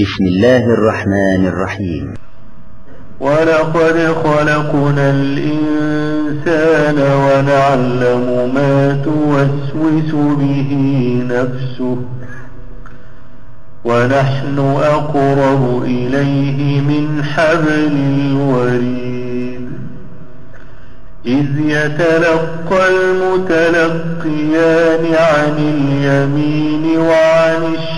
بسم الله الرحمن الرحيم. ولقد خلقنا الإنسان ونعلم ما توسوس به نفسه ونحن أقرب إليه من حبل الوريد. إذ يتلقى المتلقيان عن اليمين وعن الشمال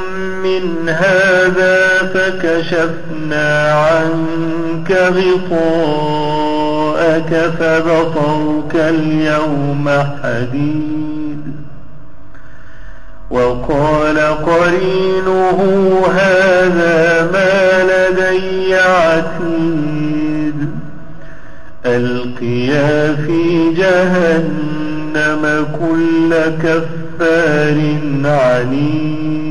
من هذا فكشفنا عنك غطاءك فبطرك اليوم حديد وقال قرينه هذا ما لدي عتيد القيا في جهنم كل كفار عنيد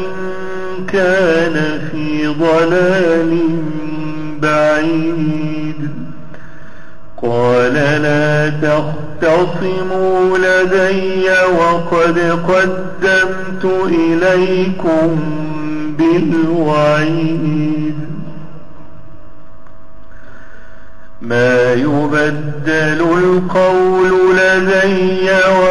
كان في ضلال بعيد. قال لا تختصموا لدي وقد قدمت إليكم بالوعيد. ما يبدل القول لدي وما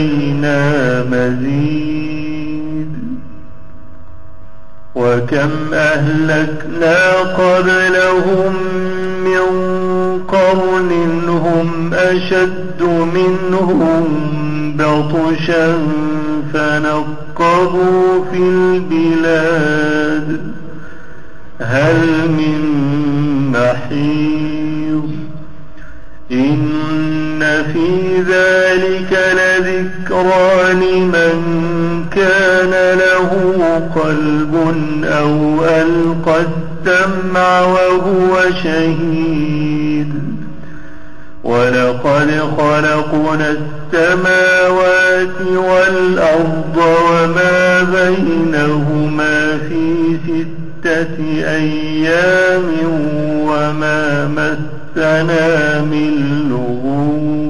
ولدينا مزيد وكم أهلكنا قبلهم من قرن هم أشد منهم بطشا فنقبوا في البلاد هل من محيض إن في ذلك لذكرى لمن كان له قلب أو ألقى السمع وهو شهيد. ولقد خلقنا السماوات والأرض وما بينهما في ستة أيام وما مسنا من لغوب.